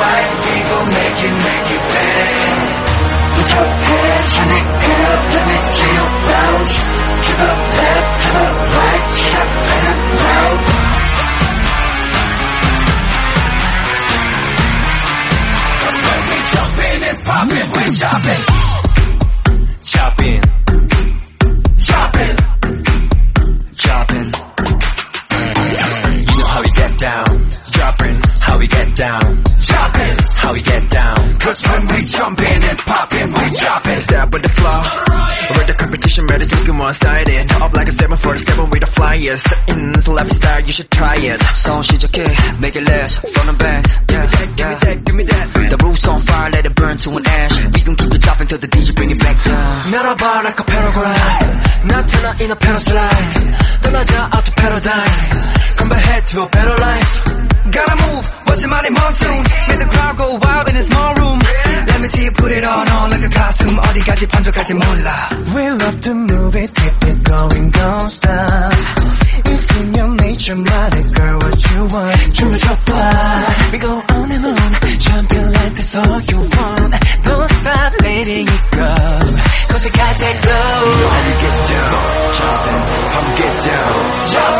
right, we gon' make it, make it bang. Put your hands in the air, let me see you bounce. To the left, to the right, step and when we jumpin' and poppin', we jumpin'. how we get down. Cause when we jump in and pop in, we choppin'. Step with the flow. With the competition, ready to get more excited. Up like a seven for the seven with the flyest. In this lap style, you should try it. So she's okay, make it last. From the back, yeah, give me that, give me that, give me that. The roof's on fire, let it burn to an ash. We gon' keep it dropping till the DJ bring it back down. Melaba like a paraglide, not turn in a pedal slide. Don't out to paradise, come back to a better life. Gotta move, what's your money monsoon? Make the crowd go wild in a small room. Let me see you put it on, on like a costume. 어디까지 번쩍할지 몰라. We love to move it, keep it going, don't stop. It's in your nature, 말해, girl, what you want. 춤을 춰봐. We go on and on, something like this, all you want. Don't stop letting it go. Cause you got that glow. How we get down. Chopping, how we get down. Chopping,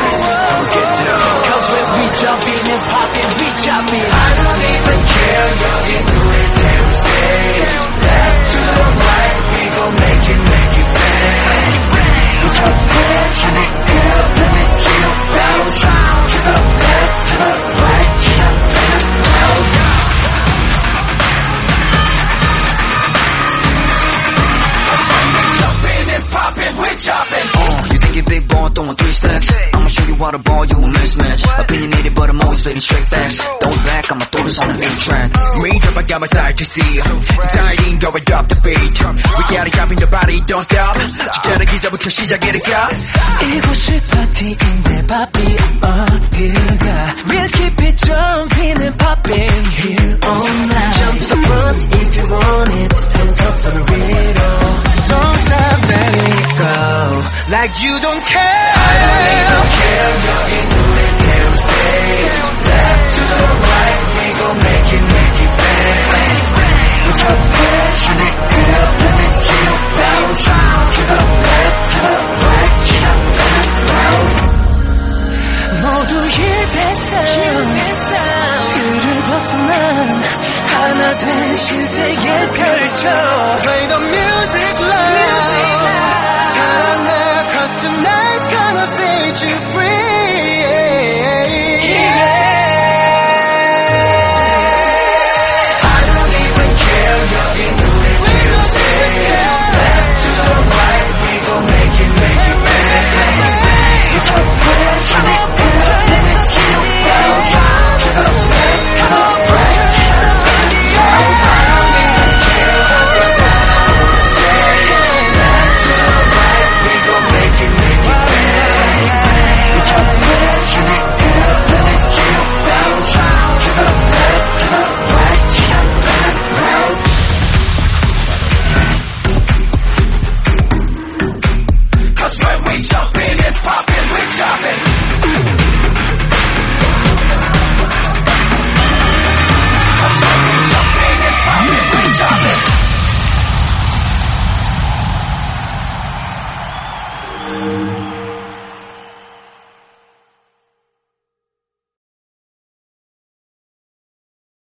jumping and popping, we chopping. I don't even care, y'all can do it damn stage. Left to the right, we gon' make it, make it bang. Put your bitch in the air, let me see you bounce. To the left, to the right, to the left, Jumping and popping, we're chopping. Uh, you think you big bone throwing three stacks? I'ma show you how to ball, you a mismatch. Opinionated, but I'm always spitting straight facts. Throw it back, I'ma throw this on an eight track. Read up, I got my side to see. Exciting, go and drop the beat. We gotta jump in the body, don't stop. 주차는 기자부터 시작이니까. 이곳이 파티인데 바비 어딜 가 We'll keep it jumping Like you don't care I don't even care, 여기 눈을 태운 stage. Left to the right, we gon' make it, make it bang. Put your hands in the air, let me see you bounce. To the left, to the right, jump and out. 모두 힐대상 틀을 벗어난 하나 된 신세계 펼쳐 Play the music